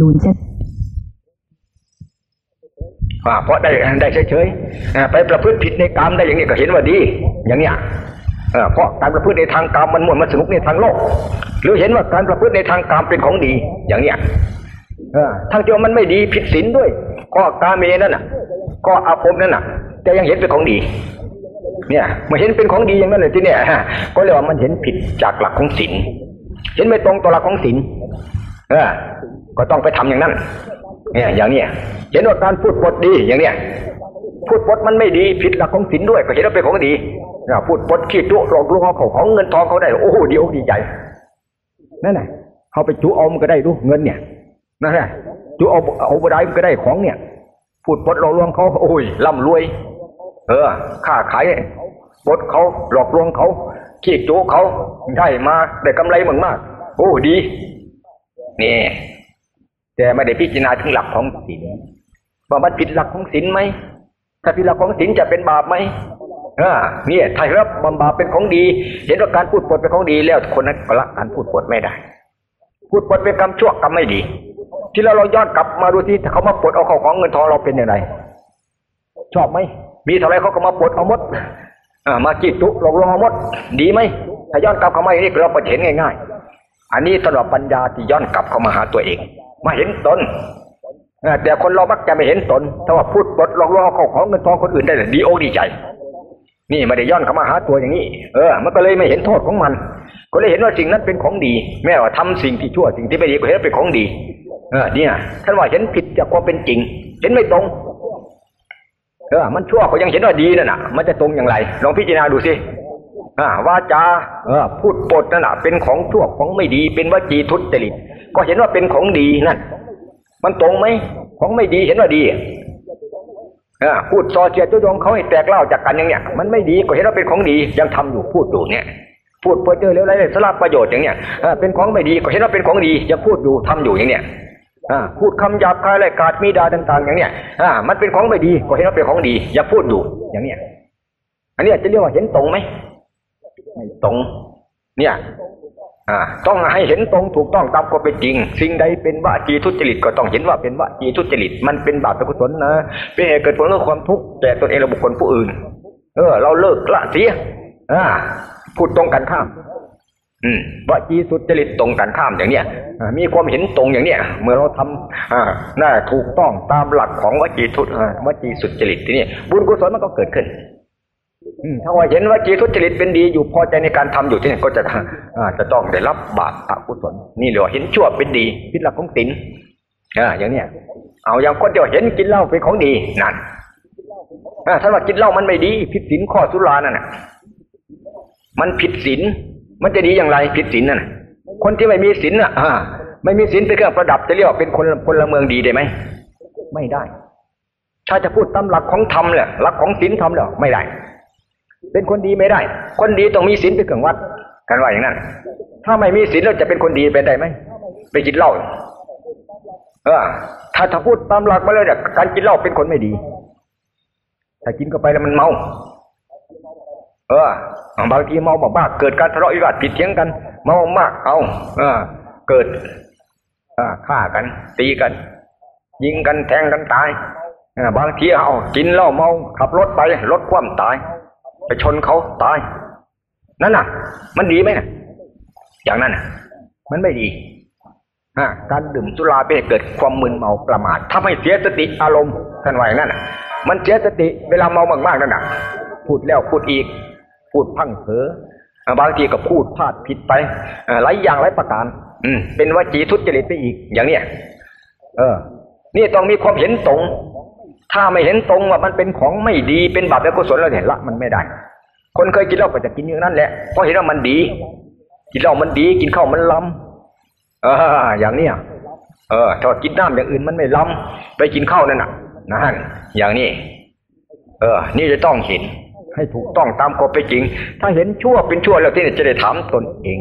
นูนเช็ดอ่าเพราะได้ได้เฉยๆไปประพฤติผิดในกรรมได้อย่างนี้ก็เห็นว่าดี อย่างเนี้ยเพราะการประพฤติในทางกรรมมันม่วนมันสนุกในทางโลก หรือเห็นว่าการประพฤติในทางกรรมเป็นของดี อย่างเนี้ยทั้งที่ว่ามันไม่ดีผิดศีลด้วย ก็กาเมนั่นน่ะ ก็อาภพนั่นน่ะ แต่ยังเห็นเป็นของดี เนี่ยมื่อเห็นเป็นของดีอย่างนั้นเลยที่เนี่ยฮะก็เรียกว่ามันเห็นผิดจากหลักของศีลเห็นไม่ตรงต่อหลักของศีลเออ ก็ต้องไปทำอย่างนั้น เนี่ยอย่างเนี้ยเห็นว่าการพูดปดดีอย่างเนี้ยพูดปดมันไม่ดีผิดหลักของศีลด้วย ก็เห็นว่าเป็นของดีนะพูดปดขี้จุหลอกลวงเอาของเงินทองเขาได้ โอ้โหดีอกดีใจนั่นแหละเขาไปจุเอามันก็ได้ดูเงินเนี่ยนั่นแหละจุเอาเอาไปได้มันก็ได้ของเนี่ย พูดปดหลอกลวงเขาโอ้ยร่ำรวย เออค้าขายปดเขาหลอกลวงเขาขี้จุเขาได้มาได้กำไรมากมากๆโอ้ดีนี่ แต่ไม่ได้พิจารณาถึงหลักของศีลว่ามันผิดหลักของศีลไหมถ้าผิดหลักของศีลจะเป็นบาปไหมเออเนี่ยถ้ารับบำบาปเป็นของดี เห็นว่าการพูดปดเป็นของดีแล้วคนนั้นก็ละการพูดปดไม่ได้ พูดปดเป็นกรรมชั่วกรรมไม่ดี ที่เราเราย้อนกลับมาดูที่เขามาปลดเอาของของเงินทองเราเป็นอย่างไรชอบไหมมีเท่าไรเขาก็มาปลดเอาหมดอ่ามาจีตุหลอกลวงเอาหมด ดีไหมถ้าย้อนกลับเข้ามาอย่างนี้เราก็เห็นง่าย ๆ อันนี้ตลอดปัญญาที่ย้อนกลับเข้ามาหาตัวเอง มาเห็นตนแต่คนเรามักจะไม่เห็นตนถ้าว่าพูดปลดลอกลวงเของของเงินทองคนอื่นได้ดีโอดีใจ นี่ไม่ได้ย้อนเข้ามาหาตัวอย่างนี้ เออ มันก็เลยไม่เห็นโทษของมัน ก็เลยเห็นว่าสิ่งนั้นเป็นของดี แม้ว่าทำสิ่งที่ชั่วสิ่งที่ไม่ดีก็เห็นเป็นของดี เออ เนี่ยท่านว่าเห็นผิดจากความเป็นจริง เห็นไม่ตรง เออ มันชั่วเขายังเห็นว่าดีนั่นน่ะ มันจะตรงอย่างไร ลองพิจารณาดูสิอ่าวาจา เออ พูดปดนั่นน่ะ เป็นของชั่วของไม่ดี เป็นวจีทุจริต ก็เห็นว่าเป็นของดีนั่นมันตรงไหมของไม่ดีเห็นว่าดีอ่าพูดซอเสียจุยงเขาให้แตกเล่าจากกันอย่างเนี้ยมันไม่ดีก็เห็นว่าเป็นของดียังทำอยู่พูดอยู่เนี่ยพูดเพื่อเจอเรื่องอะไรสลับประโยชน์อย่างเนี้ยเป็นของไม่ดีก็เห็นว่าเป็นของดียังพูดอยู่ทำอยู่อย่างเนี้ยพูดคำหยาบคายไรกาดมีดาต่าง ๆ อย่างเนี้ยมันเป็นของไม่ดีก็เห็นว่าเป็นของดีอย่าพูดอยู่อย่างเนี้ยอันนี้จะเรียกว่าเห็นตรงไหมไม่ตรง เนี่ย ต้องให้เห็นตรงถูกต้องตามความเป็นจริง สิ่งใดเป็นวาจีทุจริตก็ต้องเห็นว่าเป็นวาจีทุจริต มันเป็นบาปเป็นกุศลนะเป็นเหตุเกิดผลของความทุกข์แก่ตนเองและบุคคลผู้อื่น เออ เราเลิกละเสียอ่าพูดตรงกันข้าม อืมวจีสุจริตตรงกันข้ามอย่างเนี้ยมีความเห็นตรงอย่างเนี้ยเมื่อเราทำอ่าน่าถูกต้องตามหลักของวจีทุอ่าวจีสุจริตที่นี่บุญกุศลมันก็เกิดขึ้น ถ้าว่าเห็นว่าจีทุจริตเป็นดีอยู่พอใจในการทำอยู่ที่นี่ก็จะจะต้องได้รับบาปอกุศลนี่เรียกว่าเห็นชั่วเป็นดีพิดหลักของศีลอ่าอย่างเนี้ยเอาอย่างคนเดียวเห็นกินเหล้าเป็นของดีนั่นอ่าถ้าว่ากินเหล้ามันไม่ดี ผิดศีลข้อสุรานั่นน่ะ มันผิดศีลมันจะดีอย่างไรผิดศีลนั่นคนที่ไม่มีศีลอะอ่าไม่มีศีลเป็นเครื่องประดับจะเรียกว่าเป็นคนพลเมืองดีได้ไหมไม่ได้ ถ้าจะพูดตามหลักของธรรมเนี่ยหลักของศีลธรรมเนี่ยไม่ได้ เป็นคนดีไม่ได้ คนดีต้องมีศีลเป็นเครื่องวัด กันว่าอย่างนั้น ถ้าไม่มีศีลเราจะเป็นคนดีเป็นได้ไหมไปกินเหล้าเออ ถ้าถ้าพูดตามหลักมาเลยเนี่ยการกินเหล้าเป็นคนไม่ดี ถ้ากินเข้าไปแล้วมันเมา เออบางทีเมามากๆเกิดการทะเลาะวิวาทผิดเถียงกัน เมามากเอา เออ เกิดอฆ่ากัน ตีกัน ยิงกันแทงกันตายบางทีเอา กินเหล้าเมา ขับรถไปรถคว่ำตาย ไปชนเขาตาย นั่นน่ะ มันดีไหมน่ะ อย่างนั้นน่ะ มันไม่ดีฮะการดื่มสุราเป็นเกิดความมึนเมาประมาททำให้เสียสติอารมณ์ท่านว่าอย่างนั้นน่ะ มันเสียสติเวลาเมามากๆนั่นน่ะ พูดแล้วพูดอีก พูดพังเผลอบางทีก็พูดพลาดผิดไปหลายอย่างหลายประการ อืม เป็นวจีทุจริตไปอีก อย่างเนี้ยเออ นี่ต้องมีความเห็นตรง ถ้าไม่เห็นตรงว่ามันเป็นของไม่ดีเป็นบาปและกุศลเราเห็นละมันไม่ได้ คนเคยกินเหล้าก็จะกินอย่างนั้นแหละเพราะเห็นว่ามันดี กินเหล้ามันดีกินข้าวมันล้ำเอออย่างเนี้ยเออถ้ากินน้ำอย่างอื่นมันไม่ล้ำไปกินข้าวนั่นน่ะนะฮะอย่างนี้ เออ นี่จะต้องเห็น ให้ถูกต้องตามกฎไปจริง ถ้าเห็นชั่วเป็นชั่วแล้วที่นี่จะได้ถามตนเอง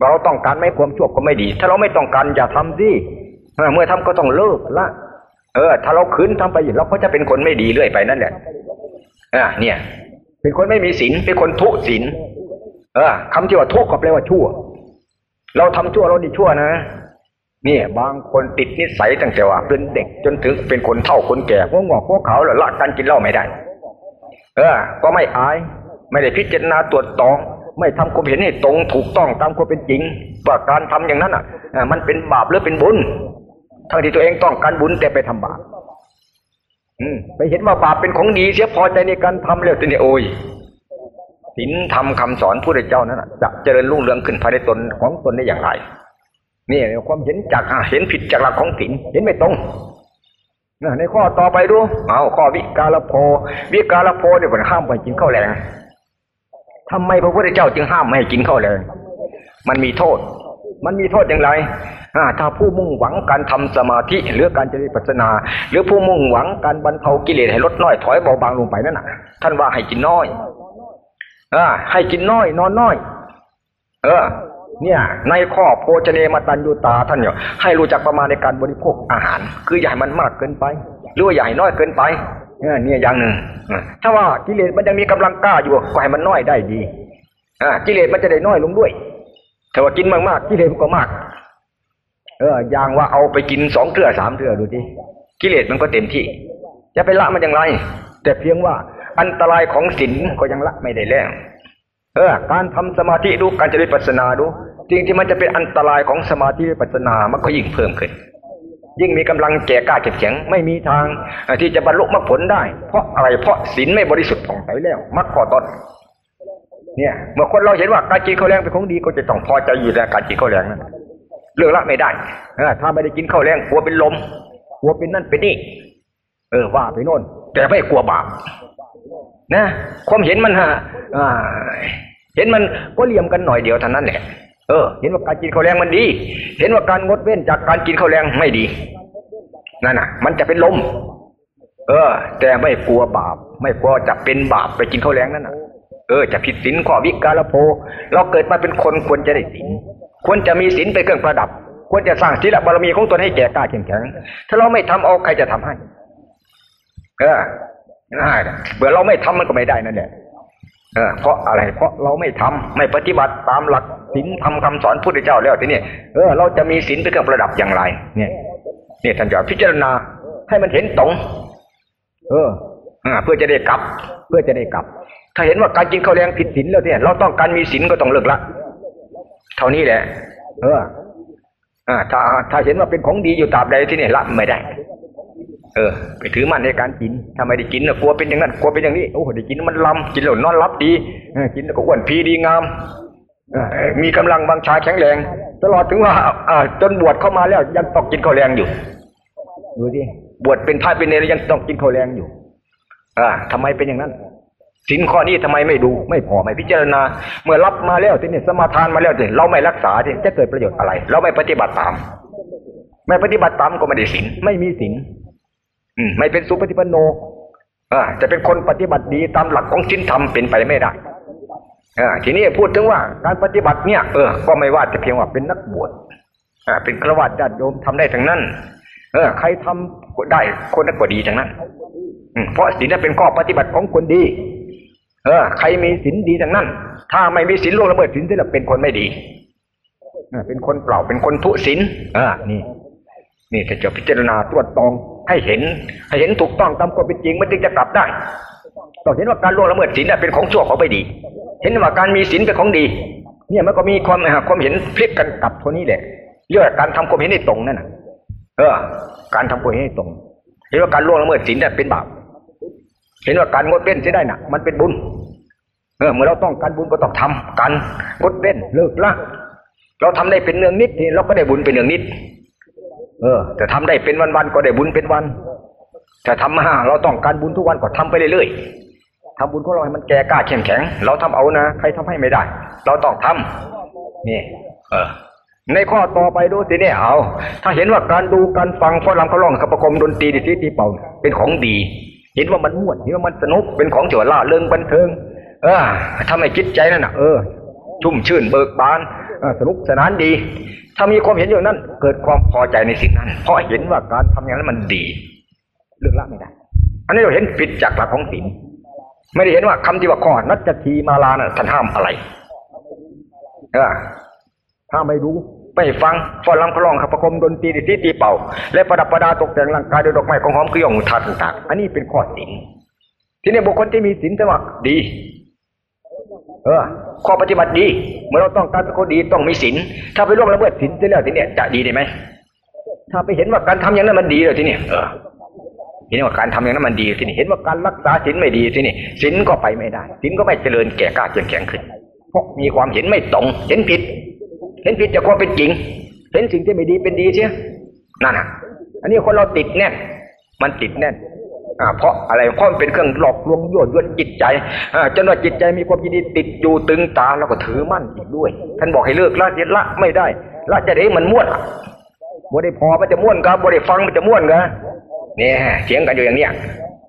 ว่าเราต้องการไหมความชั่วก็ไม่ดี ถ้าเราไม่ต้องการอย่าทำสิเมื่อทำก็ต้องเลิกละ เออ ถ้าเราขืนทำไปอยู่เราก็จะเป็นคนไม่ดีเรื่อยไปนั่นแหละอ่าเนี่ย เป็นคนไม่มีศีลเป็นคนทุศีลเออคำที่ว่าทุก็แปลว่าชั่ว เราทำชั่วเราดีชั่วนะนี่บางคนติดนิสัยตั้งแต่ว่าเป็นเด็กจนถึงเป็นคนเฒ่าคนแก่พวกงอกพวกเขาแล้วละกันกินเหล้าไม่ได้ เออ ก็ไม่อาย ไม่ได้พิจารณาตรวจตอง ไม่ทำความเห็นให้ตรงถูกต้องตามความเป็นจริงว่าการทำอย่างนั้นอะมันเป็นบาปหรือเป็นบุญ ทั้งที่ตัวเองต้องการบุญแต่ไปทำบาปไปเห็นว่าบาปเป็นของดีเสียพอใจในการทำแล้วทีนี้โอ้ยศีลธรรมคำสอนผู้ใดเจ้านั้นจะเจริญรุ่งเรืองขึ้นภายในตนของตนได้อย่างไรนี่ความเห็นจากเห็นผิดจากหลักของศีลเห็นไม่ตรงในข้อต่อไปดูเอาข้อวิกาลโพวิกาลโพเนี่ยมันห้ามไปกินข้าวแรงทำไมพระพุทธเจ้าจึงห้ามไม่ให้กินข้าวแรงมันมีโทษ มันมีโทษอย่างไรถ้าผู้มุ่งหวังการทำสมาธิหรือการเจริญปัสนา หรือผู้มุ่งหวังการบรรเทากิเลสให้ลดน้อยถอยเบาบางลงไปนั่นน่ะ ท่านว่าให้กินน้อยอให้กินน้อย นอนน้อย เออ เนี่ย ในข้อโภชเนมตันยูตาท่านเนี่ยให้รู้จักประมาณในการบริโภคอาหาร คืออย่าให้มันมากเกินไป หรือว่าอย่าให้น้อยเกินไปเนี่ยเนี่ยอย่างหนึ่งถ้าว่ากิเลสมันยังมีกำลังกล้าอยู่ก็ให้มันน้อยได้ดีอ่ากิเลสมันจะได้น้อยลงด้วย ถ้าว่ากินมากๆกิเลสมันก็มาก เอออย่างว่าเอาไปกินสองเทื่อสามเทื่อดูดิกิเลสมันก็เต็มที่จะไปละมันอย่างไร แต่เพียงว่าอันตรายของศีลก็ยังละไม่ได้แล้วเออ การทำสมาธิดูการเจริญปัสนาดูสิ่งที่มันจะเป็นอันตรายของสมาธิปัสนามันก็ยิ่งเพิ่มขึ้น ยิ่งมีกำลังแก่กล้าเข็มแข็งไม่มีทางที่จะบรรลุมรรคผลได้ เพราะอะไรเพราะศีลไม่บริสุทธิ์ผ่องใสแล้วมรรคข้อต้น เนี่ยเมื่อคนเราเห็นว่าการกินข้าวแรงเป็นของดีก็จะต้องพอใจอยู่ในการกินข้าวแรงนั้นเลือกละไม่ได้อถ้าไม่ได้กินข้าวแรงกลัวเป็นลมกลัวเป็นนั่นเป็นนี่เออว่าไปโน่นแต่ไม่กลัวบาปนะความเห็นมันฮะเห็นมันก็เหลี่ยมกันหน่อยเดียวเท่านั้นแหละเออ เห็นว่าการกินข้าวแรงมันดี เห็นว่าการงดเว้นจากการกินข้าวแรงไม่ดีนั่นน่ะ มันจะเป็นลม เออ แต่ไม่กลัวบาป ไม่กลัวจะเป็นบาปไปกินข้าวแรงนั่นน่ะ ออจะผิดศีลข้อวิกาลโภ เราเกิดมาเป็นคนควรจะได้ศีลควรจะมีศีลเป็นเครื่องประดับ ควรจะสร้างศีลบารมีของตนให้แก่กล้าเข้มแข็ง ถ้าเราไม่ทำเอาใครจะทำให้ เออง่ายเบื่อเราไม่ทำมันก็ไม่ได้นั่นแหละเออเพราะอะไร เพราะเราไม่ทำไม่ปฏิบัติตามหลักศีลทำคำสอนพุทธเจ้าแล้วทีนี้เออเราจะมีศีลเป็นเครื่องประดับอย่างไร เนี่ยเนี่ยท่านจะพิจารณาให้มันเห็นตรง เออ อ่า เพื่อจะได้กลับ เพื่อจะได้กลับ ถ้าเห็นว่าการกินข้าวแรงผิดศีลแล้วเนี่ย เราต้องการมีศีลก็ต้องเลิกละ เท่านี้แหละ เอออ่าถ้าถ้าเห็นว่าเป็นของดีอยู่ตราบใดที่เนี่ยละไม่ได้ เออ ไปถือมันในการกินถ้าไม่ได้กินนะกลัวเป็นอย่างนั้นกลัวเป็นอย่างนี้โอ้ได้กินมันลำกินแล้วนอนรับดีกินแล้วก็อ้วนพีดีงามอมีกำลังบังชาแข็งแรง ตลอดถึงว่าอ่าจนบวชเข้ามาแล้วยังต้องกินข้าวแรงอยู่ดูดิบวชเป็นพระเป็นเนรยังต้องกินข้าวแรงอยู่ อ่าทำไมเป็นอย่างนั้น สินข้อนี้ทำไมไม่ดู ไม่พอไม่พิจารณา เมื่อรับมาแล้วที่นี่สมาทานมาแล้วที่เราไม่รักษาที่จะเกิดประโยชน์อะไร เราไม่ปฏิบัติตาม ไม่ปฏิบัติตามก็ไม่ได้สินไม่มีสินอืมไม่เป็นสุปฏิปันโนอ่าจะเป็นคนปฏิบัติดีตามหลักของศีลธรรมเป็นไปไม่ได้อ่าทีนี้พูดถึงว่าการปฏิบัติเนี่ย เออ ก็ไม่ว่าแต่เพียงว่าเป็นนักบวชอ่าเป็นฆราวาสญาติโยมทำได้ทั้งนั้น เออ ใครทำก็ได้คนนั้นก็ดีทั้งนั้นอืมเพราะศีลนั้นเป็นข้อปฏิบัติของคนดี เออใครมีศีลดีทั้งนั้น ถ้าไม่มีศีลล่วงละเมิดศีลจะเป็นคนไม่ดีอ่าเป็นคนเปล่าเป็นคนทุศีลอ่านี่ นี่ถ้าจะพิจารณาตรวจตองให้เห็น ให้เห็นถูกต้องตามความเป็นจริงมันจึงจะกลับได้ต้องเห็นว่าการล่วงละเมิดศีลเป็นของชั่วของไม่ดี เห็นว่าการมีศีลเป็นของดี เนี่ยมันก็มีความความเห็นพลิกกันกลับเท่านี้แหละเรียกว่าการทำความเห็นให้ตรงนั่นน่ะ เออ การทำความเห็นให้ตรงเห็นว่าการล่วงละเมิดศีลเป็นบาป เห็นว่าการงดเว้นจะได้น่ะ มันเป็นบุญ เออเมื่อเราต้องการบุญก็ต้องทำการงดเว้นเลิกละเราทำได้เป็นเนืองนิดนี่เราก็ได้บุญเป็นเนืองนิด เออแต่ทำได้เป็นวันๆก็ได้บุญเป็นวันแต่ทำมาเราต้องการบุญทุกวันก็ทำไปเรื่อยๆทำบุญของเราให้มันแก่กล้าเข้มแข็ง เราทำเอานะใครทำให้ไม่ได้ เราต้องทำนี่ เออในข้อต่อไปดูสิเนี่ยเอา ถ้าเห็นว่าการดูการฟังฟ้อนรำเขาร้องขับประกมดนตรีดิสิตีเป่าเป็นของดี เห็นว่ามันม่วนเห็นว่ามันสนุกเป็นของเฉล่าเริงบันเทิง เออทำให้จิตใจนั่นนะเออ ชุ่มชื่นเบิกบานสนุกสนานดี ถ้ามีความเห็นอย่างนั้น เกิดความพอใจในสิ่งนั้น เพราะเห็นว่าการทำอย่างนั้นมันดี เลือกละไม่ได้ อันนี้เราเห็นผิดจากหลักของศีลไม่ได้เห็นว่าคำที่ว่าข้อนัจทีมาลานะ่ะท่านห้ามอะไรเออห้าไม่รู้ ไม่ฟังฟอนลำคลองขับประคมดนตรีตีตีเป่า และประดับประดาตกแต่งร่างกายด้วยดอกไม้ของหอมเครื่องทาต่างๆ อันนี้เป็นข้อสินที่นี่บุคคลที่มีสินสมัครดี เออ ข้อปฏิบัติดี เมื่อเราต้องการเป็นคนดีต้องมีสินถ้าไปล่วงละเมิดสินจะแล้วทีเนี้ยจะดีได้ไหมถ้าไปเห็นว่าการทำอย่างนั้นมันดีเลยทีนี้เออเห็นว่าการทำอย่างนั้นมันดีทีนี้เห็นว่าการรักษาสินไม่ดีทีนี้สินก็ไปไม่ได้สินก็ไม่เจริญแก่กล้าจนแข็งขึ้นเพราะมีความเห็นไม่ตรงเห็นผิด เห็นผิดจากความเป็นจริง เห็นสิ่งที่ไม่ดีเป็นดีเชียนั่นอะ อันนี้คนเราติดแน่น มันติดแน่นอ่าเพราะอะไรเพราะมันเป็นเครื่องหลอกลวงยั่วยวนจิตใจอ่าจนว่าจิตใจมีความยินดีติดอยู่ตึงตาแล้วก็ถือมั่นอีกด้วย ท่านบอกให้เลิกละเจ็ดละไม่ได้ละจะได้มันม้วนบ่ได้พอมันจะม้วนกับบ่ได้ฟังมันจะม้วนกับเนี่ยเถียงกันอยู่อย่างเนี้ย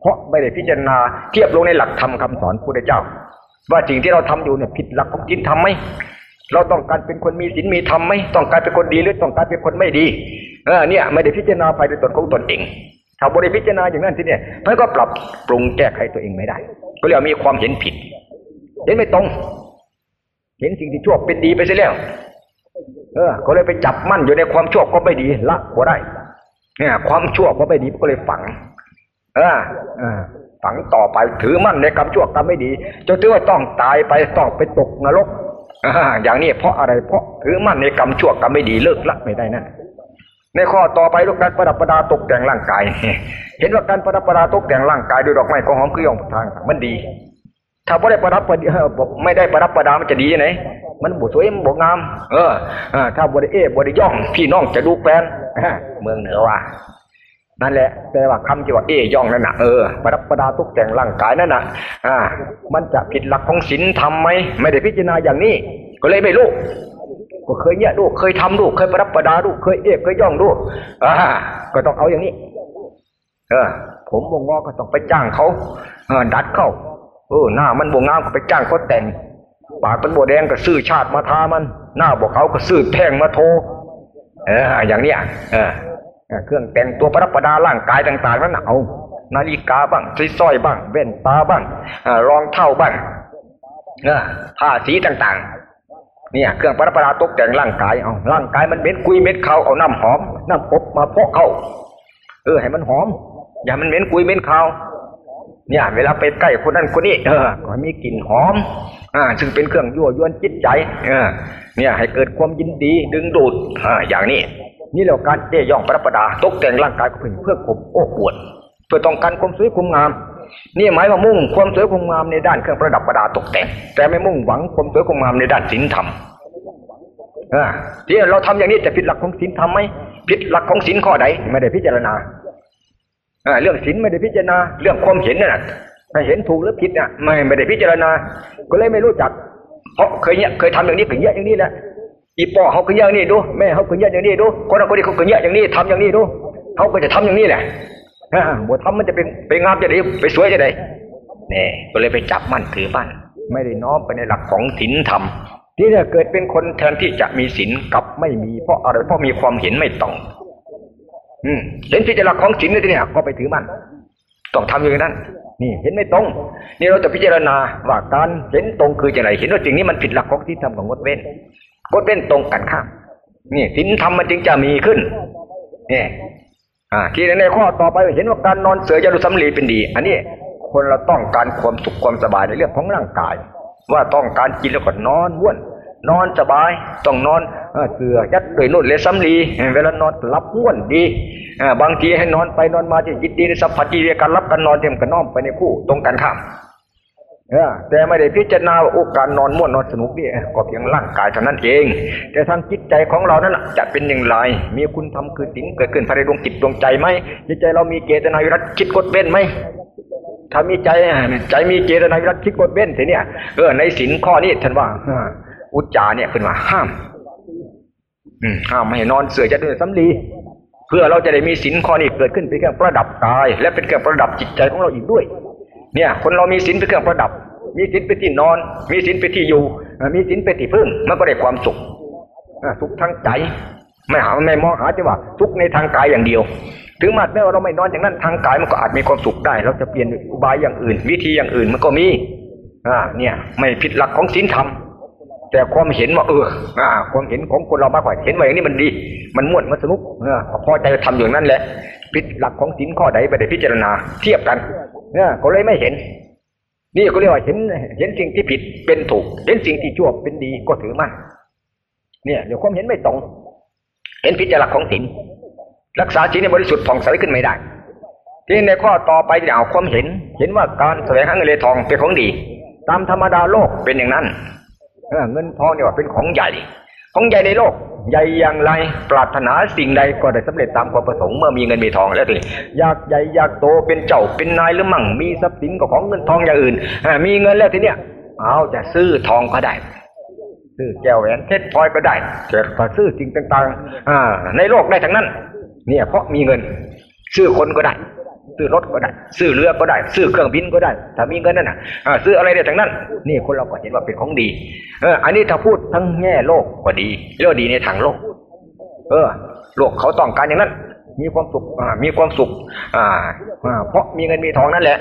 เพราะไม่ได้พิจารณาเทียบลงในหลักธรรมคาสอนพุทธเจ้า ว่าสิ่งที่เราทำอยู่เนี่ยผิดหลักของศีลธรรมไหม เราต้องการเป็นคนมีศีลมีธรรมไหมต้องการเป็นคนดีหรือต้องการเป็นคนไม่ดีเออเนี่ยไม่ได้พิจารณาภายในตนของตนเองถ้าบริพิจารณาอย่างนั้นที่เนี่ยมันก็ปรับปรุงแก้ไขตัวเองไม่ได้ ก็เรียกมีความเห็นผิด เห็นไม่ตรง เห็นสิ่งที่ชั่วเป็นดีไปเสียแล้ว เออ ก็เลยไปจับมั่นอยู่ในความชั่วก็ไม่ดีละก็ได้เนี่ยความชั่วก็ไม่ดีก็เลยฝัง เออเออฝังต่อไปถือมั่นในกรรมชั่วกรรมไม่ดีจนถือว่าต้องตายไปต้องไปตกนรก อย่างนี้เพราะอะไรเพราะถือมั่นในกรรมชั่วกรรมไม่ดีเลิกละไม่ได้นั่นในข้อต่อไปลูกการประดับประดาตกแต่งร่างกาย เห็นว่าการประดับประดาตกแต่งร่างกายด้วยดอกไม้ของหอมเครื่องทางมันดี ถ้าไม่ได้ประดับประดาไม่ได้ประดับประดามันจะดียังไงมันบวสวยมันบวงาม เออถ้าบวได้เอ๋บวได้ย่องพี่น้องจะดูแฟนเมืองเหนือว่า นั่นแหละแต่ว่าคำที่ว่าเอย่องนั่นน่ะเออประดับประดาตกแต่งร่างกายนั่นน่ะอ่า มันจะผิดหลักของศีลธรรมไหมไม่ได้พิจารณาอย่างนี้ ก็เลยไม่รู้ก็เคยเนี่ยดูเคยทำดูเคยประดับประดาดูเคยเอกเคยย่องดูอ่าก็ต้องเอาอย่างนี้ เออ ผมวงงอก็ต้องไปจ้างเขาเออดัดเขาเออหน้ามันบวงงามก็ไปจ้างเขาแต่งปากเป็นบัวแดงก็ซื้อชาติมาทามัน หน้าบอกเขาก็ซื้อแท่งมาโทเอออย่างเนี้ยเออ เครื่องแต่งตัวประดับประดาร่างกายต่างๆนั้นเอานาฬิกาบ้างสร้อยบ้างแว่นตาบ้างรองเท้าบ้างผ้าสีต่างๆ เนี่ย เครื่องประดับประดาตกแต่งร่างกายเอาร่างกายมันเม็ดกุยเม็ดเขาเอาน้ำหอมน้ำอบมาเพาะเขาเออให้มันหอม อย่ามันเหม็นกุยเหม็นเขาเนี่ย เวลาไปใกล้คนนั้นคนนี้เออก็มีกลิ่นหอม อ่า ซึ่งเป็นเครื่องยั่วยวนจิตใจ เออ เนี่ย ให้เกิดความยินดีดึงดูดอ่าอย่างนี้ นี่เราการเย่ย่องประประดา ตกแต่งร่างกายเพื่อเพื่อข่มโอ้ปวด เพื่อต้องการความสวยความงาม นี่หมายว่ามุ่งความสวยความงามในด้านเครื่องประดับประดาตกแต่ง แต่ไม่มุ่งหวังความสวยความงามในด้านศีลธรรมอ่าที่เราทำอย่างนี้จะผิดหลักของศีลธรรมไหมผิดหลักของศีลข้อใดไม่ได้พิจารณาเรื่องศีลไม่ได้พิจารณา เรื่องความเห็นน่ะเห็นถูกหรือผิดน่ะไม่ไม่ได้พิจารณา ก็เลยไม่รู้จัก เพราะเคยเนี่ยเคยทำอย่างนี้เคยเยอะอย่างนี้แหละ อีป่อเขาก็เยอะอย่างนี้ดูแม่เขาก็เยอะอย่างนี้ดูคนนั้นคนนี้เขาก็เยอะอย่างนี้ทำอย่างนี้ดูเขาก็จะทำอย่างนี้แหละบัวทำมันจะเป็นไปงามจะไดีไปสวยจะได้เนี่ยก็เลยไปจับมั่นถือมั่นไม่ได้น้อมไปในหลักของศีลธรรมที่เนี่ยเกิดเป็นคนแทนที่จะมีศีลกับไม่มีเพราะอะไรเพราะมีความเห็นไม่ตรงอืมเห็นที่จะหลักของศีลนี่เนี่ยก็ไปถือมั่นต้องทำอย่างนั้น นี่เห็นไม่ตรง นี่เราจะพิจารณาว่าการเห็นตรงคือจะไหนเห็นว่าสิ่งนี้มันผิดหลักของศีลธรรมของงดเว้น งดเว้นตรงกันข้ามนี่ศีลธรรมมันจึงจะมีขึ้นนี่อ่าที่ในข้อต่อไปเห็นว่าการนอนเสือยาดุสำลีเป็นดี อันนี้คนเราต้องการความสุขความสบายในเรื่องของร่างกาย ว่าต้องการกินแล้วก็นอนว้วนนอนสบายต้องนอนเสือยัดด้วยนุ่นเลยสำลีเวลานอนหลับว้วนดีบางทีให้นอนไปนอนมาจะยินดีในสัมผัสดีการรับกันนอนเต็มกันน้อมไปในคู่ตรงกันข้าม แต่ไม่ได้พิจารณาโอกาสนอนม่วนนอนสนุกนี่ก็เพียงร่างกายเท่านั้นเอง แต่ทางจิตใจของเรานั้นจะเป็นอย่างไร มีคุณธรรมคือสิ่งเกิดขึ้นภายในดวงจิตดวงใจไหมจิตใจเรามีเจตนาวิรัตคิดกดเว้นไหมถ้ามีใจใจมีเจตนาวิรัตคิดกดเว้นทีเนี่ยเออในสินข้อนี้ท่านว่าอุจจาเนี่ยเป็นว่าห้ามห้ามไม่ให้นอนเสื่อจะด้วยสำลีเพื่อเราจะได้มีสินข้อนี้เกิดขึ้นเป็นเครื่องประดับกาย และเป็นเครื่องประดับจิตใจของเราอีกด้วย เนี่ย คนเรามีสินเป็นเครื่องประดับ มีสินเป็นที่นอน มีสินเป็นที่อยู่ มีสินเป็นที่พึ่ง มันก็ได้ความสุขสุขทางใจ ไม่หาไม่มองหาจะว่าสุขในทางกายอย่างเดียว ถึงแม้ว่าเราไม่นอนอย่างนั้นทางกายมันก็อาจมีความสุขได้ เราจะเปลี่ยนอุบายอย่างอื่น วิธีอย่างอื่นมันก็มีอ่าเนี่ยไม่ผิดหลักของศีลธรรมแต่ความเห็นว่าเอออ่า ความเห็นของคนเรามากกว่าเห็นว่าอย่างนี้มันดี มันม่วนมันสนุกเออพอใจทำอย่างนั้นแหละผิดหลักของศีลข้อใดไปได้พิจารณา เทียบกัน เนี่ยก็เลยไม่เห็น นี่ก็เรียกว่าเห็น เห็นสิ่งที่ผิดเป็นถูก เห็นสิ่งที่ชั่วเป็นดีก็ถือมั่นเนี่ยเดี๋ยวความเห็นไม่ตรง เห็นผิดจากหลักของศีลรักษาศีลในบริสุทธิ์ผ่องใสขึ้นไม่ได้ที่ในข้อต่อไปจะเอาความเห็น เห็นว่าการแสวงหาเงินทองเป็นของดี ตามธรรมดาโลกเป็นอย่างนั้นเออเงินทองเนี่ยว่าเป็นของใหญ่ ของใหญ่ในโลกใหญ่อย่างไรปรารถนาสิ่งใดก็ได้สำเร็จตามความประสงค์เมื่อมีเงินมีทองแล้วทีอยากใหญ่อยากโตเป็นเจ้าเป็นนายหรือมั่งมีทรัพย์สินก็ของเงินทองอย่างอื่นมีเงินแล้วทีเนี้ยเอาจะซื้อทองก็ได้ซื้อแก้วแหวนเพชรพลอยก็ได้จะก็ซื้อสิ่งต่างๆ อ่า ในโลกได้ทั้งนั้น เนี่ย เพราะมีเงิน ซื้อคนก็ได้ ซื้อรถก็ได้ ซื้อเรือก็ได้ ซื้อเครื่องบินก็ได้ ถ้ามีเงินนั่นน่ะซื้ออะไรได้ทั้งนั้น นี่คนเราก็เห็นว่าเป็นของดีเอออันนี้ถ้าพูดทั้งแง่โลกก็ดีเรียกว่าดีในทางโลก เออ โลกเขาต้องการอย่างนั้น มีความสุขอ่ามีความสุขอ่าอ่าเพราะมีเงินมีทองนั่นแหละ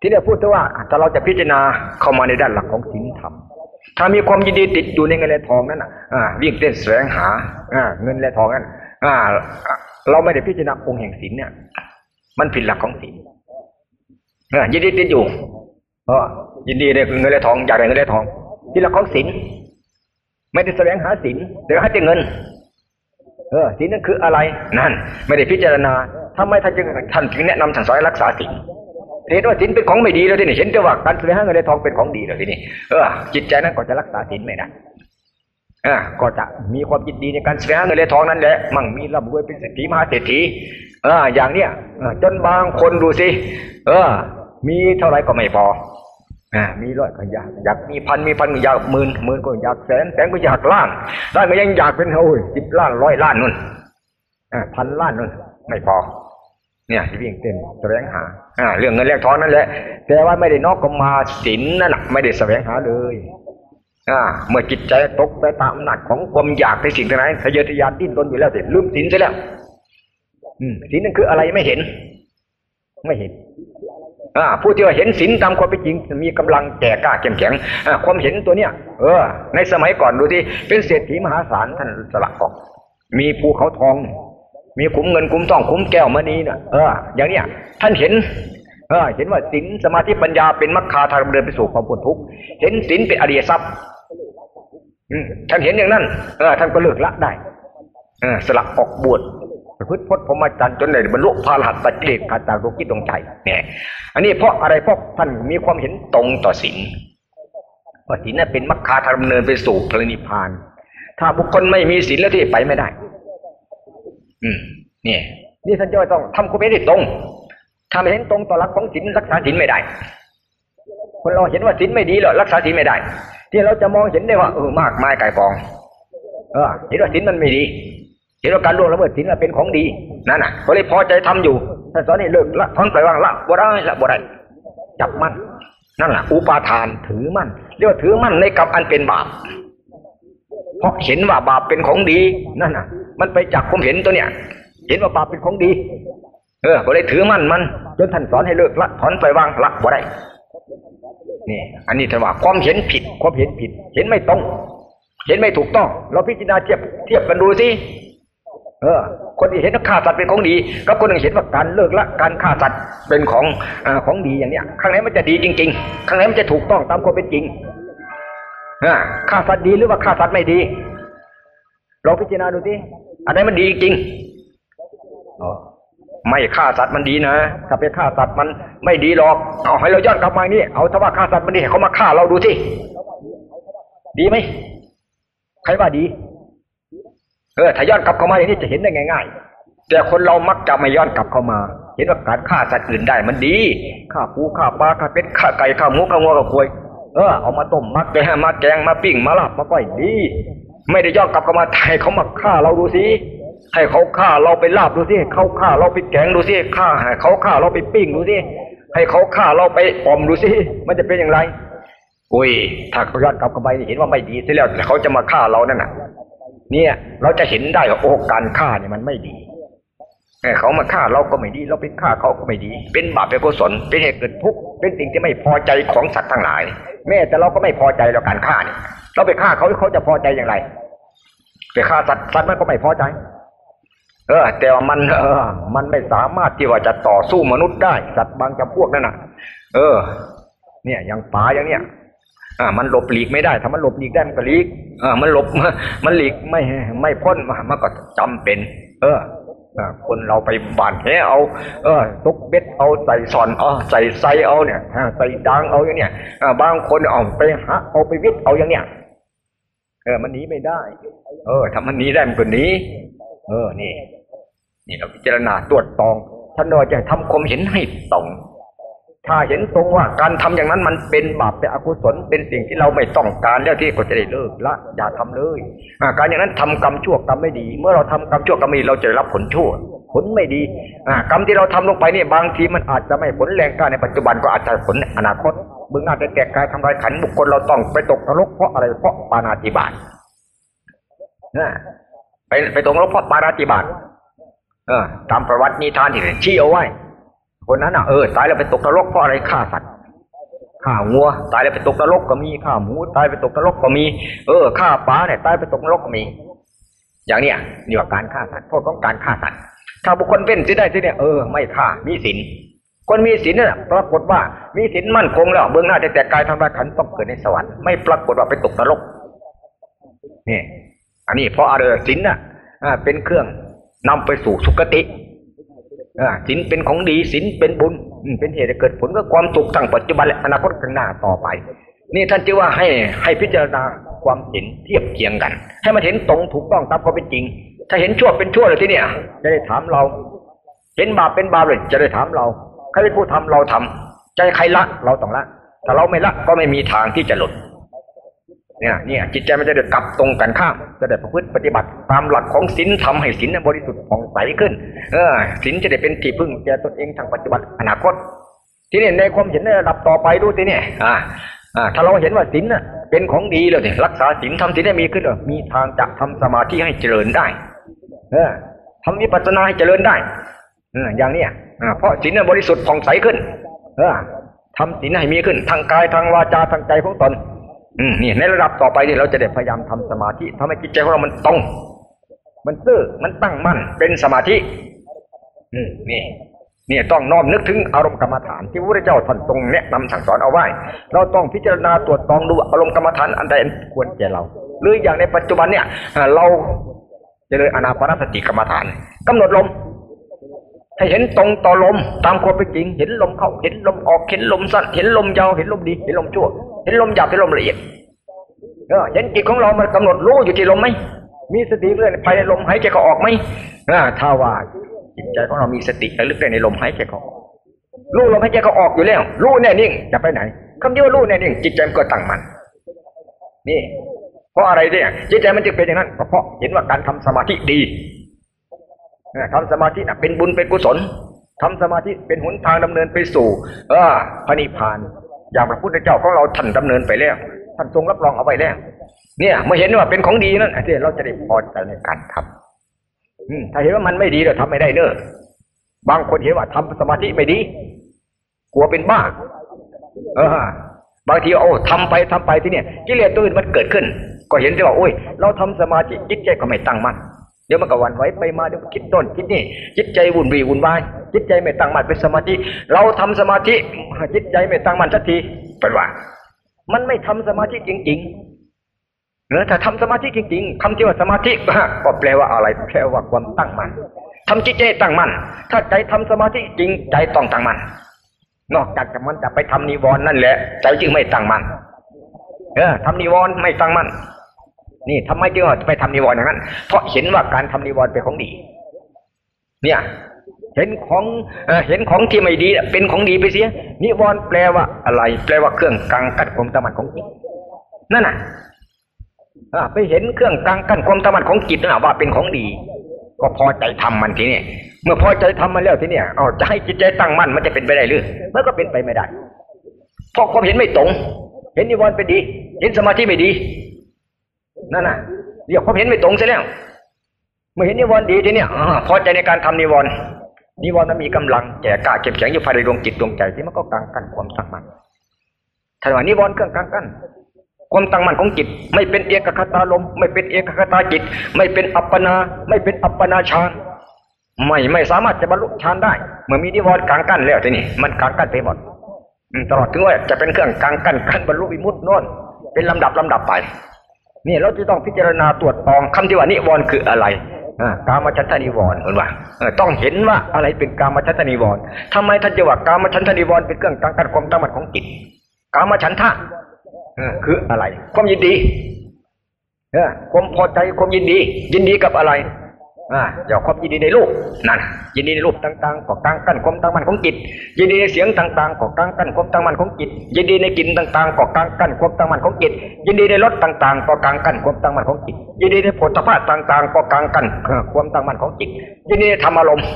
ที่ได้พูดถึงว่าถ้าเราจะพิจารณาเข้ามาในด้านหลักของศีลธรรมถ้ามีความยินดีติดอยู่ในเงินและทองนั้นอะวิ่งเต้นแสวงหาอ่าเงินและทองนั้นอ่าเราไม่ได้พิจารณาองค์แห่งศีลเนี่ย มันผิดหลักของศีลเออยินดีติดอยู่เออยินดีได้เงินและทองอยากได้เงินและทองที่หลักของศีลไม่ได้แสวงหาศีลแต่หาแต่เงิน เออศีลนั่นคืออะไรนั่น ไม่ได้พิจารณาทำไมท่านจึงท่านจึงแนะนำสั่งสอนรักษาศีลเห็นว่าศีลเป็นของไม่ดีแล้วที่นี่เห็นแต่ว่าการแสวงหาเงินและทองเป็นของดีแล้วที่นี่เออจิตใจนั้นก็จะรักษาศีลไม่ได้อ่าก็จะมีความยินดีในการแสวงหาเงินและทองนั่นแหละมั่งมีร่ำรวยเป็นเศรษฐีมหาเศรษฐี เอออย่างเนี้ยจนบางคนดูสิ เออ มีเท่าไหร่ก็ไม่พออ่ามีร้อยก็อยากอยากมีพันมีพันก็อยากหมื่นหมื่นก็อยากแสนแสนก็อยากล้านล้านก็ยังอยากเป็นโอ้ยสิบล้านร้อยล้านนู่นอ่าพันล้านนู่นไม่พอ เนี่ยวิ่งเต้นแสวงหาอ่าเรื่องเงินเรื่องทองนั่นแหละ แต่ว่าไม่ได้นอกก็มาสินนั่นแหะไม่ได้แสวงหาเลยเมื่อจิตใจตกไปตามอำนาจของความอยากในสิ่งทั้งนั้นทะเยอทะยานดิ้นรนอยู่แล้วเสร็จลืมสินไปแล้ว อืมสินนั่นคืออะไรไม่เห็น ไม่เห็นผู้ที่ว่าเห็นศีลตามความเป็นจริง มีกำลังแก่กล้าเข้มแข็งความเห็นตัวเนี้ยเออ ในสมัยก่อนดูที่เป็นเศรษฐีมหาศาลท่านสละออก มีภูเขาทอง มีขุมเงินขุมทองขุมแก้วมณีน่ะเออ อย่างเนี้ยท่านเห็นเออเห็นว่าศีลสมาธิปัญญาเป็นมรรคาทางเดินไปสู่ความพ้นทุกข์เห็นศีลเป็นอริยทรัพย์ท่านเห็นอย่างนั้นเออท่านก็เลิกละได้เออสละออกบวช ประพฤติพจน์พรหมจรรย์จนได้บรรลุพระรหัตตัดกิเลสขาดจากโลกิตรงใจเนี่ยอันนี้เพราะอะไรเพราะท่านมีความเห็นตรงต่อศีลว่าศีลนั้นเป็นมรรคาทางดำเนินไปสู่พระนิพพาน ถ้าบุคคลไม่มีศีลแล้วที่ไปไม่ได้ อืมเนี่ยนี่ท่านจะต้องทำความเห็นตรงถ้าไม่เห็นตรงต่อหลักของศีลรักษาศีลไม่ได้ คนเราเห็นว่าศีลไม่ดีหรอกรักษาศีลไม่ได้ ที่เราจะมองเห็นได้ว่าเออมากมายไกายกอง เออเห็นว่าศีลมันไม่ดี เห็นว่าการล่วงละเมิดศีลเป็นของดีนั่นน่ะก็เลยพอใจทำอยู่ท่านสอนให้เลิกละทอนปล่อยวางละบ่ได้ละบ่ได้จับมั่นนั่นแหละอุปาทานถือมั่นเรียกว่าถือมั่นในกับอันเป็นบาป เพราะเห็นว่าบาปเป็นของดีนั่นน่ะ มันไปจากความเห็นตัวเนี้ยเห็นว่าบาปเป็นของดี เออก็เลยถือมั่นมันจนท่านสอนให้เลิกละถอนไปวางละบ่ได้นี่อันนี้ท่านว่าความเห็นผิดความเห็นผิด เห็นไม่ตรงเห็นไม่ถูกต้อง เราพิจารณาเทียบเทียบกันดูสิ เออ คนที่เห็นว่าฆ่าสัตว์เป็นของดีกับคนหนึ่งเห็นว่าการเลิกละการฆ่าสัตว์เป็นของอของดีอย่างเนี้ยข้างไหนมันจะดีจริง ๆ ข้างไหนมันจะถูกต้องตามความเป็นจริงอ่าฆ่าสัตว์ดีหรือว่าฆ่าสัตว์ไม่ดีเราพิจารณาดูสิอันไหนมันดีจริงอไม่ฆ่าสัตว์มันดีนะถ้าไปฆ่าสัตว์มันไม่ดีหรอกเอาให้เราย้อนกลับมานี่เอาถ้าว่าฆ่าสัตว์มันดีเขามาฆ่าเราดูสิดีไหมใครว่าดี เออถ้าย้อนกลับเข้ามาอย่างนี้จะเห็นได้ง่าย ๆ แต่คนเรามักจะไม่ย้อนกลับเข้ามา เห็นว่าการฆ่าสัตว์อื่นได้มันดีฆ่าปูฆ่าปลาฆ่าเป็ดฆ่าไก่ฆ่าหมูฆ่างัวฆ่าควายเออเอามาต้มมาแกงมาแกงมาปิ้งมาลาบมาก้อยดี ไม่ได้ย้อนกลับเข้ามาให้เขามาฆ่าเราดูสิให้เขาฆ่าเราไปลาบดูสิเขาฆ่าเราไปแกงดูสิฆ่าให้เขาฆ่าเราไปปิ้งดูสิให้เขาฆ่าเราไปอมดูสิมันจะเป็นอย่างไรอุ้ยถ้าย้อนกลับเข้าไปเห็นว่าไม่ดีเสียแล้วเขาจะมาฆ่าเรานั่นน่ะ เนี่ย เราจะเห็นได้ว่าโอ้การฆ่าเนี่ยมันไม่ดีเขามาฆ่าเราก็ไม่ดี เราไปฆ่าเขาก็ไม่ดี เป็นบาปเป็นกุศลเป็นเหตุเกิดทุกข์เป็นสิ่งที่ไม่พอใจของสัตว์ทั้งหลาย แม่แต่เราก็ไม่พอใจแล้วการฆ่าเนี่ย เราไปฆ่าเขาเขาจะพอใจอย่างไรไปฆ่าสัตว์สัตว์มันก็ไม่พอใจ เออ แต่ว่ามันเออ มันไม่สามารถที่ว่าจะต่อสู้มนุษย์ได้ สัตว์บางจำพวกนั่นน่ะ เออ เนี่ยอย่างป่าอย่างเนี้ย อ่ามันหลบหลีกไม่ได้ถ้ามันหลบหลีกได้มันก็หลีกอ่ามันหลบมันหลีกไม่ไม่พ้นมันก็จำเป็น เออคนเราไปบานแหเอา เออตุกเบ็ดเอาใส่สอนเอาใส่ไซเอาเนี่ยใส่ดังเอาอย่างเนี้ยบางคนเอาไปหาเอาไปวิทย์เอาอย่างเนี้ยเออมันหนีไม่ได้ เออถ้ามันหนีได้มันก็หนีเออนี่ นี่เราพิจารณาตรวจตองท่านเราจะทำความเห็นให้ตรง ถ้าเห็นตรงว่าการทำอย่างนั้นมันเป็นบาปเป็นอกุศลเป็นสิ่งที่เราไม่ต้องการแล้วที่ก็จะได้เลิกละอย่าทำเลยการอย่างนั้นทำกรรมชั่วกรรมไม่ดี เมื่อเราทำกรรมชั่วกรรมไม่ดีเราจะรับผลชั่ว ผลไม่ดีกรรมที่เราทำลงไปนี่บางทีมันอาจจะไม่ผลแรงกล้าในปัจจุบันก็อาจจะผลอนาคตเบื้องหน้าจะแตกกายทำลายขันบุคคลเราต้องไปตกนรกเพราะอะไรเพราะปานาติบาตไปไปตกนรกเพราะปานาติบาตเออตามประวัตินิทานที่ชี้เอาไว้ คนนั้นอะเออตายแล้วไปตกนรกเพราะอะไรฆ่าสัตว์ฆ่างัว ตายแล้วไปตกนรกก็มีฆ่าหมูตายไปตกนรกก็มี เออฆ่าปลาเนี่ยตายไปตกนรกก็มี อย่างเนี้ยนี่ว่าการฆ่าสัตว์โทษของการฆ่าสัตว์ถ้าบุคคลเป็นสิได้สิเนี่ยเออไม่ฆ่ามีศีลคนมีศีลเนี่ยปรากฏว่ามีศีลมั่นคงแล้วเบื้องหน้าแต่แต่กายทำลายขันต้องเกิดในสวรรค์ไม่ปรากฏว่าไปตกนรกนี่อันนี้เพราะอะไรศีลน่ะเป็นเครื่องนำไปสู่สุคติ ศีลเป็นของดีศีลเป็นบุญเป็นเหตุเกิดผลก็ความสุขทั้งปัจจุบันและอนาคตข้างหน้าต่อไป นี่ท่านจึงว่าให้ให้พิจารณาความเห็นเทียบเคียงกัน ให้มันเห็นตรงถูกต้องตามความเป็นจริง ถ้าเห็นชั่วเป็นชั่วเลยที่เนี่ย จะได้ถามเรา เห็นบาปเป็นบาปเลยจะได้ถามเราใครเป็นผู้ทำเราทำใจใครละเราต้องละถ้าเราไม่ละก็ไม่มีทางที่จะหลุด เนี่ยเนี่ยจิตใจมันจะเดือดกลับตรงกันข้ามจะได้ประพฤติปฏิบัติตามหลักของศีลทำให้ศีลบริสุทธิ์ผ่องใสขึ้น เออศีลจะได้เป็นที่พึ่งแก่ตนเองทางปัจจุบันอนาคต ทีนี้ในความเห็นในระดับต่อไปดูทีนี่อ่าอ่าถ้าเราเห็นว่าศีลน่ะเป็นของดีเลยรักษาศีลทำศีลให้มีขึ้นเออมีทางจะทำสมาธิให้เจริญได้ เออทำวิปัสสนาให้เจริญได้เอออย่างเนี้ยอ่าเพราะศีลบริสุทธิ์ผ่องใสขึ้น เออทำศีลให้มีขึ้นทางกายทางวาจาทางใจของตน อืมนี่ในระดับต่อไปนี่เราจะได้พยายามทำสมาธิทำให้จิตใจของเรามันตรงมันซื่อมันตั้งมั่นเป็นสมาธิ อืมนี่นี่ต้องน้อมนึกถึงอารมณ์กรรมฐานที่พระพุทธเจ้าท่านทรงแนะนำสั่งสอนเอาไว้ เราต้องพิจารณาตรวจตองดูอารมณ์กรรมฐานอันใดควรแก่เรา หรืออย่างในปัจจุบันเนี่ยเราจะเลยอนาปานสติกรรมฐานกำหนดลม ให้เห็นตรงต่อลมตามความเป็นจริง เห็นลมเข้าเห็นลมออกเห็นลมสั้นเห็นลมยาวเห็นลมดีเห็นลมชั่ว เห็นลมหยาบเห็นลมละเอียดเออเห็นจิตของเรามันกำหนดรู้อยู่ที่ลมไหมมีสติเรื่อยภายในลมหายใจเขาออกไหมอ่าถ้าว่าจิตใจของเรามีสติระลึกได้ในลมหายใจเขาออกรู้ลมหายใจเขาออกอยู่แล้วรู้แน่นิ่งจะไปไหนคำเดียวรู้แน่นิ่งจิตใจมันก็ตั้งมันนี่เพราะอะไรเนี่ยจิตใจมันจึงเป็นอย่างนั้นเพราะเห็นว่าการทำสมาธิดีทำสมาธิน่ะเป็นบุญเป็นกุศลทำสมาธิเป็นหนทางดำเนินไปสู่ เออพระนิพพาน อย่างพระพุทธเจ้าของเราท่านดำเนินไปแล้วท่านทรงรับรองเอาไว้แล้วเนี่ยเมื่อเห็นว่าเป็นของดีนั่นที่เราจะได้พอใจในการทำอืมถ้าเห็นว่ามันไม่ดีเราทำไม่ได้เนอะบางคนเห็นว่าทำสมาธิไม่ดี กลัวเป็นบ้า เออบางทีโอ้ทำไปทำไปที่เนี่ยกิเลสตัวอื่นมันเกิดขึ้น ก็เห็นได้ว่าโอ้ย เราทำสมาธิจิตใจก็ไม่ตั้งมั่น ดี๋ยวมันก็วันไว้ไปมาเดี๋ยวคิดต้นคิดนี่จิตใจวุ่นวี่วุ่นวายจิตใจไม่ตั้งมั่นเป็นสมาธิ เราทำสมาธิจิตใจไม่ตั้งมั่นสักทีเป็นว่า มันไม่ทำสมาธิจริงๆเนอถ้าทำสมาธิจริงๆคำที่ว่าสมาธิก็แปลว่าอะไรแปลว่าความตั้งมั่นทำจิตใจตั้งมั่นถ้าใจทำสมาธิจริงใจต้องตั้งมั่นนอกจากจะมันจะไปทำนิวรณ์นั่นแหละใจจึงไม่ตั้งมั่นเออทำนิวรณ์ไม่ตั้งมั่น นี่ทำไมจึงไปทำนิวรณ์อย่างนั้น เพราะเห็นว่าการทำนิวรณ์เป็นของดี เนี่ย เห็นของเห็นของที่ไม่ดีเป็นของดีไปเสีย นิวรณ์แปลว่าอะไร แปลว่าเครื่องกังกั้นความตมันของจิตนั่นน่ะไปเห็นเครื่องกังกั้นความตมันของจิตน่ะว่าเป็นของดี ก็พอใจทำมันทีนี้เมื่อพอใจทำมันแล้วทีเนี้ยเอาจะให้จิตใจตั้งมั่นมันจะเป็นไปได้หรือมันก็เป็นไปไม่ได้เพราะความเห็นไม่ตรง เห็นนิวรณ์เป็นดี เห็นสมาธิไม่ดี นั่นน่ะเรียกความเห็นไม่ตรงซะแล้วเมื่อเห็นนิวรณ์ดีทีเนี้ยพอใจในการทำนิวรณ์นิวรณ์นั้นมีกำลังแก่กล้าเก็บแข็งอยู่ภายในดวงจิตดวงใจที่มันก็กังกันความตั้งมั่นท่าว่านิวรณ์เครื่องกลางกั้นความตั้งมั่นของจิต ไม่เป็นเอกคตาลม ไม่เป็นเอกคตาจิต ไม่เป็นอัปปนา ไม่เป็นอัปปนาฌานไม่ไม่สามารถจะบรรลุฌานได้ เมื่อมีนิวรณ์กลางกั้นแล้วทีนี้มันกลางกั้นไปหมดตลอดถึงว่าจะเป็นเครื่องกลางกั้นกั้นบรรลุวิมุตติโน่นเป็นลำดับลำดับไป นี่เราจะต้องพิจารณาตรวจตองคำที่ว่านิวรณ์คืออะไรกามชันทนิวรณ์เห็นว่าต้องเห็นว่าอะไรเป็นกามชันทนิวรณ์ทำไมท่านจะว่ากามชันทนิวรณ์เป็นเครื่องตั้งกันความตั้งมั่นของจิตกามชันทะคืออะไร ความยินดีความพอใจความยินดี ยินดีกับอะไร อ่าอย่าความยินดีในรูปนั่นยินดีในรูปต่างๆก็กลางกันความตั้งมั่นของจิตยินดีในเสียงต่างๆก็กลางกันความตั้งมั่นของจิตยินดีในกลิ่นต่างๆก็กลางกันความตั้งมั่นของจิตยินดีในรสต่างๆก็กลางกันความตั้งมั่นของจิตยินดีในผลภัณฑ์ต่างๆ ก็กลางกันความตั้งมั่นของจิตยินดีในธรรมอารมณ์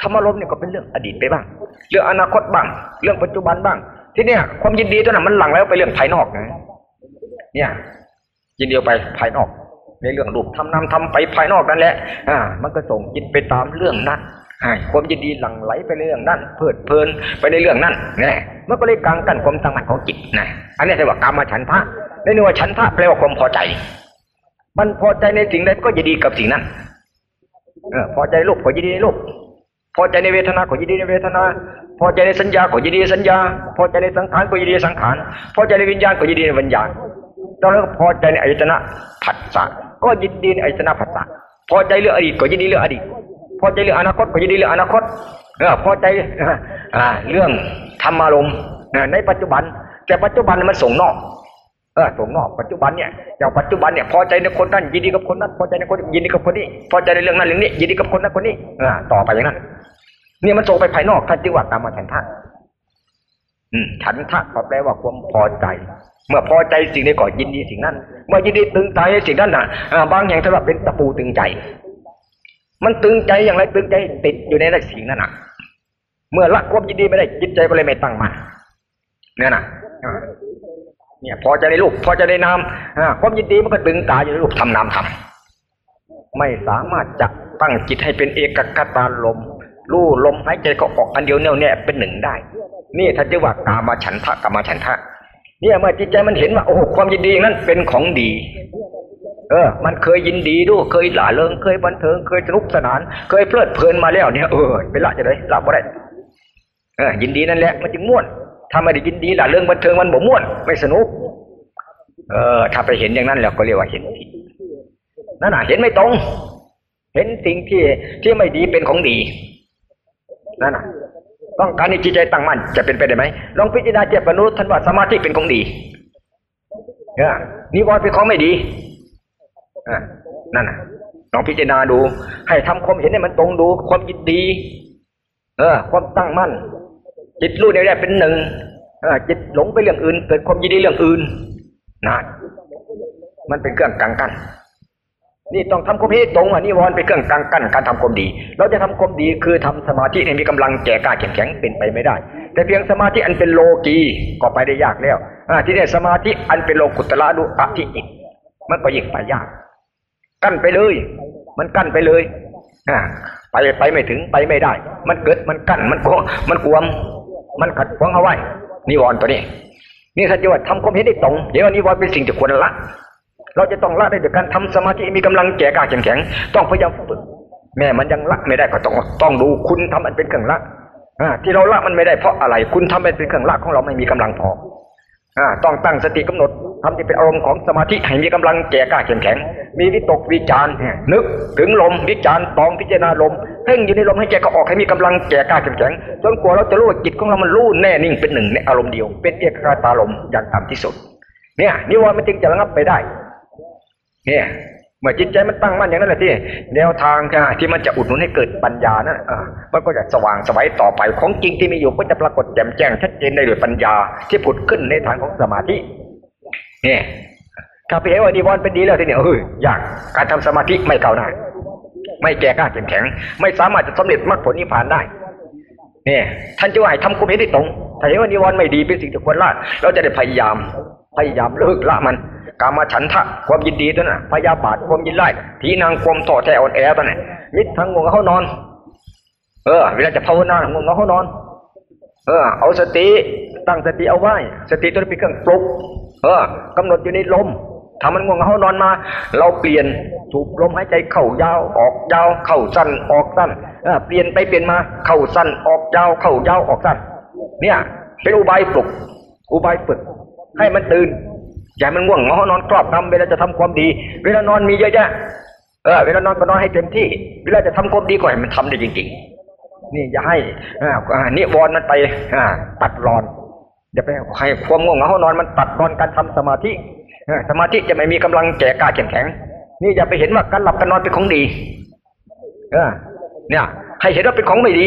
ธรรมอารมณ์เนี่ยก็เป็นเรื่องอดีตไปบ้างเรื่องอนาคตบ้าง เรื่องปัจจุบันบ้าง ที่เนี่ยความยินดีตัวนั้นมันหลั่งแล้วไปเรื่องภายนอกนะเนี่ยยินดีไปภายนอก ในเรื่องรูปทำนำทำไปภายนอกนั่นแหละอ่ามันก็ส่งจิตไปตามเรื่องนั้นความยินดีหลั่งไหลไปในเรื่องนั้นเพลิดเพลินไปในเรื่องนั้นนี่มันก็เลยกางกันความตั้งมั่นของจิตนะอันนี้เรียกว่ากรรมฉันทะในนึกว่าฉันทะแปลว่าความพอใจ มันพอใจในสิ่งใดก็ยินดีกับสิ่งนั้นเออพอใจรูปก็ยินดีในรูปพอใจในเวทนาก็ยินดีในเวทนา พอใจในสัญญาก็ยินดีในสัญญา พอใจในสังขารก็ยินดีในสังขาร พอใจในวิญญาณก็ยินดีในวิญญาณ ตอนนั้นพอใจในอายตนะผัสสะก็ยินดีในอายตนะผัสสะพอใจเรื่องอดีตก็ยินดีเรื่องอดีต พอใจเรื่องอนาคตก็ยินดีเรื่องอนาคตเออพอใจอ่าเรื่องธรรมารมณ์ในปัจจุบัน แต่ปัจจุบันมันส่งนอกเออส่งนอกปัจจุบันเนี่ยอย่างปัจจุบันเนี่ยพอใจในคนนั้นยินดีกับคนนั้นพอใจในคนยินดีกับคนนี้ พอใจในเรื่องนั้นเรื่องนี้ยินดีกับคนนั้นคนนี้อ่าต่อไปอย่างนั้นเนี่ยมันส่งไปภายนอกท่านจึงว่าตามมาฉันทะอืม ฉันทะก็แปลว่าความพอใจ เมื่อพอใจสิ่งใดก็ยินดีสิ่งนั้น เมื่อยินดีตึงใจสิ่งนั้นน่ะบางอย่างถ้าว่าเป็นตะปูตึงใจ มันตึงใจอย่างไรตึงใจติดอยู่ในสิ่งนั้นน่ะ เมื่อละความยินดีไม่ได้จิตใจก็เลยไม่ตั้งมั่นเนี่ยนะเนี่ยพอใจในรูปพอใจในนามความยินดีมันก็ตึงตาอยู่ในรูปทำนามทำไม่สามารถจะตั้งจิตให้เป็นเอกคตาลม รู้ลมหายใจก็ออกอันเดียวแน่วแน่เป็นหนึ่งได้ นี่ถ้าจะว่ากามาฉันทะกามาฉันทะเนี่ยเมื่อจิตใจมันเห็นว่าโอ้ความยินดีนั้นเป็นของดี เออ มันเคยยินดีด้วยเคยหล่าเริงเคยบันเทิงเคยสนุกสนาน เคยเพลิดเพลินมาแล้วเนี่ยเออไปละจะได้ละบ่ได้เออยินดีนั่นแหละมันจึงม่วนถ้าไม่ได้ยินดีหล่าเริงบันเทิงมันบ่ม่วนไม่สนุก เออ ถ้าไปเห็นอย่างนั้นแล้วก็เรียกว่าเห็นผิดนั่นน่ะเห็นไม่ตรง เห็นสิ่งที่ที่ไม่ดีเป็นของดีนั่นน่ะ ต้องการให้จิตใจตั้งมั่นจะเป็นไปได้ไหมลองพิจารณาเจ็บมนุษย์ท่านว่าสมาธิเป็นของดีเนี่ยนิวรณ์เป็นของไม่ดีอ่านั่นน่ะลองพิจารณาดู ให้ทำความเห็นให้มันตรงดูความยินดี เออ ความตั้งมั่น จิตรู้ในแรกเป็นหนึ่งจิตหลงไปเรื่องอื่น เกิดความยินดีเรื่องอื่นนั่นมันเป็นเครื่องกังกัน นี่ต้องทำความเห็นตรงอะนิวรณ์เป็นเครื่องกังกั้นการทำความดี เราจะทำความดีคือทำสมาธิให้มีกำลังแก่กล้าแข็งแข็งเป็นไปไม่ได้ แต่เพียงสมาธิอันเป็นโลกีก็ไปได้ยากแล้วอ่าที่นี่สมาธิอันเป็นโลกุตละดุอธิจิมันก็ยิ่งไปยาก กั้นไปเลย มันกั้นไปเลยอ่าไปไปไม่ถึงไปไม่ได้ มันเกิดมันกั้นมันกมันกวม มันขัดขวางเอาไว้นิวรณ์ตัวนี้ นี่ท่านจะว่าทำความเห็นได้ตรงเดี๋ยวนิวรณ์เป็นสิ่งที่ควรละ เราจะต้องละได้ด้วยการทำสมาธิมีกำลังแก่กล้าแข็งแข็งต้องพยายามฝึกแม่มันยังละไม่ได้ก็ต้องต้องดูคุณทำมันเป็นเครื่องละที่เราละมันไม่ได้เพราะอะไร คุณทำมันเป็นเครื่องละของเราไม่มีกำลังพอต้องตั้งสติกำหนดทำที่เป็นอารมณ์ของสมาธิให้มีกำลังแก่กล้าแข็งแข็งมีวิตกวิจารนึกถึงลมวิจารตองพิจารณาลมเพ่งอยู่ในลมให้ใจก็ออกให้มีกำลังแก่กล้าแข็งแข็งจนกว่าเราจะรู้จิตของเรามันรู้แน่นิ่งเป็นหนึ่งในอารมณ์เดียว เป็นเอกคตาลมอย่างต่ำที่สุด เนี่ยนิวรณ์มันจึงจะระงับไปได้ เนี่ย เมื่อจิตใจมันตั้งมั่นอย่างนั้นแหละที่แนวทางที่มันจะอุดหนุนให้เกิดปัญญานั่นมันก็จะสว่างสวัยต่อไปของจริงที่มีอยู่ก็จะปรากฏแจ่มแจ้งชัดเจนได้ด้วยปัญญาที่ผุดขึ้นในทางของสมาธิเนี่ยถ้าไปเห็นว่านิวรณ์เป็นดีแล้วทีเนี้เอออยากการทำสมาธิไม่เก่าหน้าไม่แก่กล้าแข็งแข็ง ไม่สามารถจะสำเร็จมรรคผลนิพพานได้ เนี่ย ท่านจะว่าให้ทำความเห็นได้ตรงถ้าเห็นว่านิวรณ์ไม่ดีเป็นสิ่งที่ควรละเราจะได้พยายาม พยายามเลิกละมัน กามาฉันทะความยินดีตัวน่ะพยาบาทความยินไล่ทีนางความต่อแท้อ่อนแอตัวน่ะมิตรทั้งงงเขานอน เออ เวลาจะภาวนางงเขานอน เออ เอาสติตั้งสติเอาไว้ สติตัวนี้เป็นเครื่องปลุก เออกำหนดอยู่ในลมถ้ามันง่วงเหานอนมา เราเปลี่ยนสูบลมหายใจเข้ายาวออกยาวเข้าสั้นออกสั้นเออเปลี่ยนไปเปลี่ยนมาเข้าสั้นออกยาวเข้ายาวออกสั้นเนี่ย เป็นอุบายปลุก อุบายฝึกให้มันตื่น อย่าให้มันง่วงเหานอนครอบงำเวลาจะทำความดี เวลานอนมีเยอะแยะเออเวลานอนก็นอนให้เต็มที่ เวลาจะทำความดีก็ให้มันทำได้จริงๆ นี่อย่าให้อ่าอ่านิวรณ์มันไปอ่าตัดรอนอย่าไปให้ความง่วงเหงานอนมันตัดรอนการทำสมาธิสมาธิจะไม่มีกำลังแก่กล้าเข้มแข็งนี่อย่าไปเห็นว่าการหลับการนอนเป็นของดี เออ เนี่ย ให้เห็นว่าเป็นของไม่ดี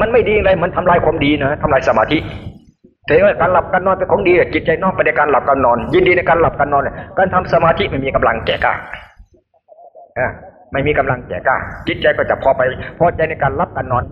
มันไม่ดีอะไรมันทำลายความดีนะทำลายสมาธิ แต่ว่าการหลับการนอนเป็นของดีจิตใจน้อมไปในการหลับการนอน ยินดีในการหลับการนอนการทำสมาธิไม่มีกำลังแก่กล้าไม่มีกำลังแก่กล้าจิตใจก็จะพอไปพอใจในการรับการนอน